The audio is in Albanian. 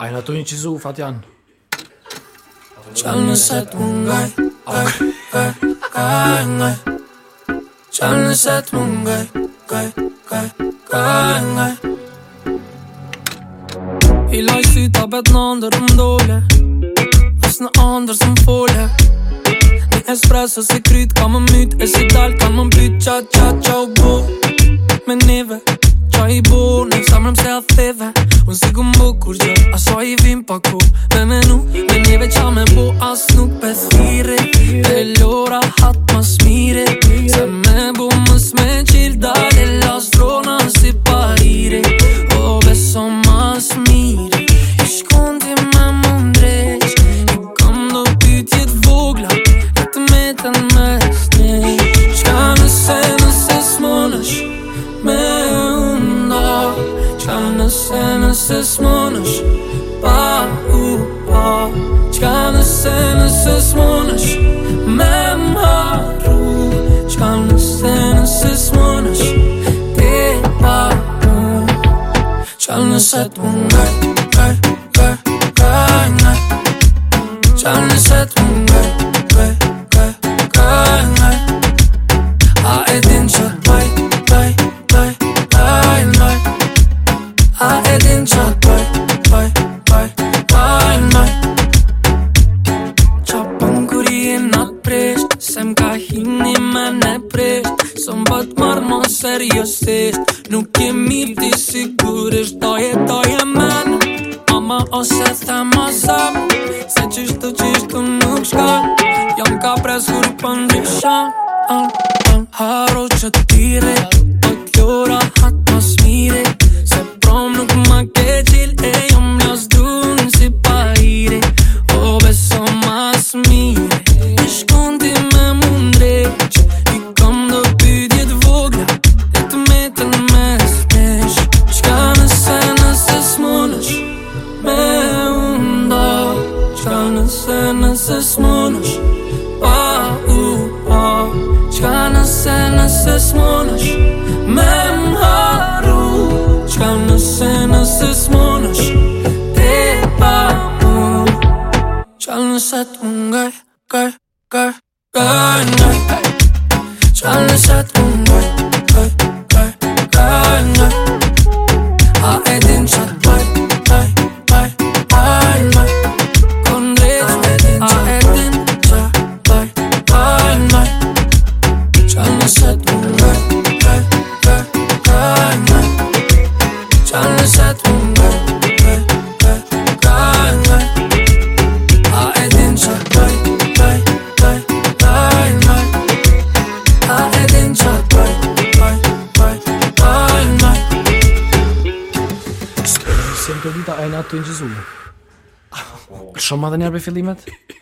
A e në të një qizu, Fatjan? Qal nëse të mungaj, kaj, kaj, kaj, ngaj Qal nëse të mungaj, kaj, kaj, kaj, ngaj I laj si ta bet në ndër më dole As në ndër së më fole Një espresso si kryt ka më myt E si dal ka më byt qa qa qa u Me neve saj i bo Në më samrëm se a theve Unë si gu më bukur gjë A i vim pa ku Me menu Me njeve qa me bo As nuk pe thire Dhe lora hat mas mire Se me bu më smere Trying to send us this morning, by ooh, Nga hin i mene prest Son bat marr ma seriosest Nuk je mirti sigurisht Doje, doje mene Ama ose thamasa Se qishtu, qishtu nuk shka Jam ka presur pandesha An, an Haro qe tire A t'gjora hat ma smire Se prom nuk ma Nëse nëse s'monësh Pa u pa Që ka nëse nëse s'monësh Me nëharu Që ka nëse nëse s'monësh E pa u Që ka nëse të ngaj Gaj, gaj, gaj, nëj Që ka nëse të ngaj Gaj, gaj, gaj, nëj A e din Shumë të dita, a e në atë të ingjizume. Shumë madhe njërë për fillimet?